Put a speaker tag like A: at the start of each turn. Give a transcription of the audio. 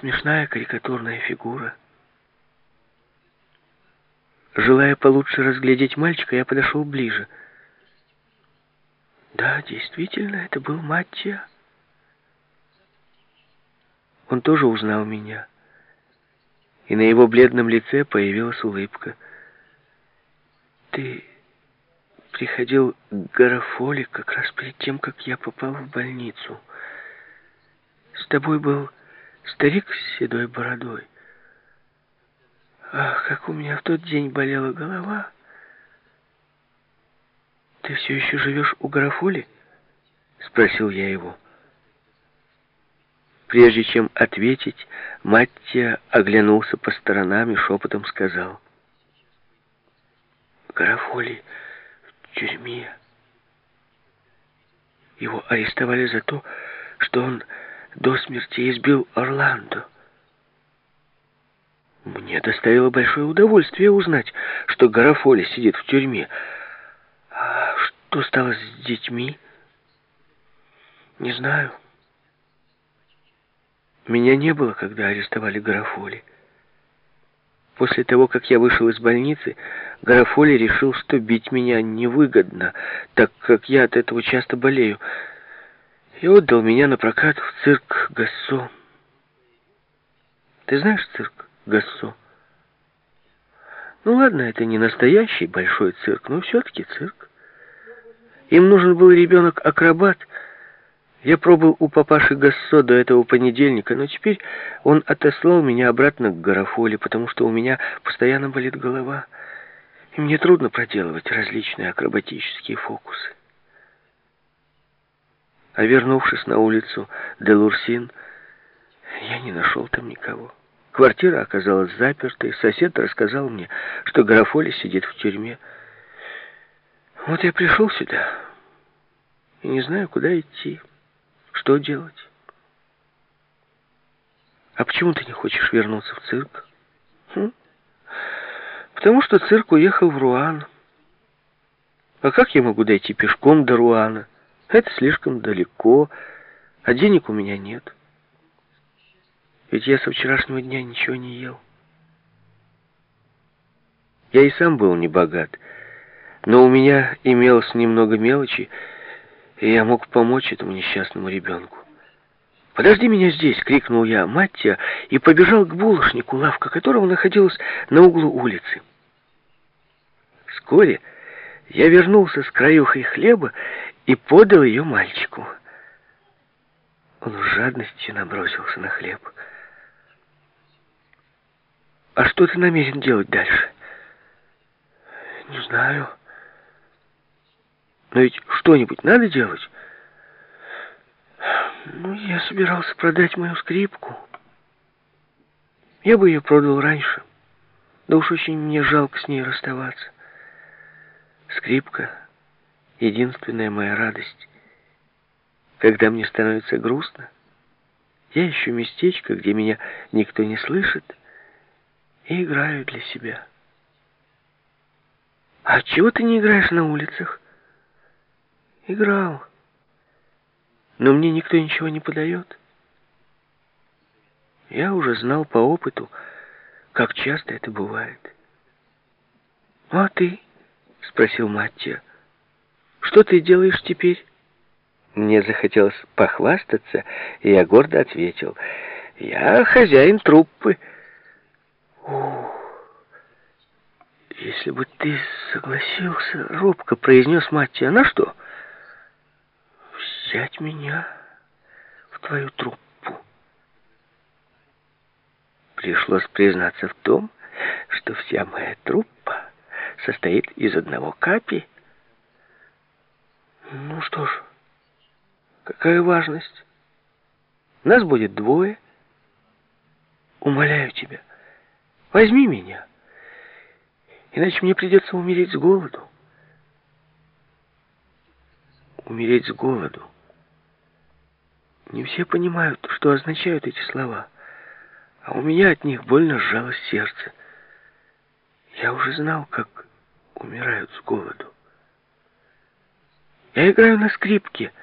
A: смешная карикатурная фигура. Желая получше разглядеть мальчика, я подошел ближе. Да, действительно, это был Маттия. Он тоже узнал меня. И на его бледном лице появилась улыбка. «Ты приходил к Гарафоле как раз перед тем, как я попал в больницу. С тобой был старик с седой бородой. Ах, как у меня в тот день болела голова!» «Ты все еще живешь у Гарафоли?» — спросил я его. Прежде чем ответить, Маттия оглянулся по сторонам и шепотом сказал. «Гарафоли в тюрьме. Его арестовали за то, что он до смерти избил Орландо. Мне доставило большое удовольствие узнать, что Гарафоли сидит в тюрьме, что стало с детьми? Не знаю. Меня не было, когда арестовали Гарафоли. После того, как я вышел из больницы, Гарафоли решил, что бить меня невыгодно, так как я от этого часто болею, и отдал меня на прокат в цирк Гассо. Ты знаешь цирк Гассо? Ну ладно, это не настоящий большой цирк, но все-таки цирк. Им нужен был ребенок-акробат. Я пробыл у папаши Гассо до этого понедельника, но теперь он отослал меня обратно к Гарафоле, потому что у меня постоянно болит голова, и мне трудно проделывать различные акробатические фокусы. А вернувшись на улицу Делурсин, я не нашел там никого. Квартира оказалась запертой, сосед рассказал мне, что Гарафоли сидит в тюрьме. Вот я пришел сюда и не знаю, куда идти, что делать. А почему ты не хочешь вернуться в цирк? Хм? Потому что цирк уехал в Руан. А как я могу дойти пешком до Руана? Это слишком далеко, а денег у меня нет. Ведь я со вчерашнего дня ничего не ел. Я и сам был не богат, но у меня имелось немного мелочи, и я мог помочь этому несчастному ребенку. «Подожди меня здесь!» — крикнул я Маттия и побежал к булочнику, лавка которого находилась на углу улицы. Вскоре я вернулся с краюхой хлеба и подал ее мальчику. Он с жадностью набросился на хлеб. «А что ты намерен делать дальше?» «Не знаю». Но ведь что-нибудь надо делать. Ну, я собирался продать мою скрипку. Я бы ее продал раньше. Да уж очень мне жалко с ней расставаться. Скрипка — единственная моя радость. Когда мне становится грустно, я ищу местечко, где меня никто не слышит, и играю для себя. А чего ты не играешь на улицах? Играл. Но мне никто ничего не подает. Я уже знал по опыту, как часто это бывает. «Ну, «А ты?» — спросил Маттия. «Что ты делаешь теперь?» Мне захотелось похвастаться, и я гордо ответил. «Я хозяин труппы». «О, если бы ты согласился...» — робко произнес Маттия. «На что?» взять меня в твою труппу. Пришлось признаться в том, что вся моя труппа состоит из одного капи. Ну что ж, какая важность? Нас будет двое. Умоляю тебя, возьми меня, иначе мне придется умереть с голоду. Умереть с голоду. Не все понимают, что означают эти слова, а у меня от них больно сжалось сердце. Я уже знал, как умирают с голоду. Я играю на скрипке —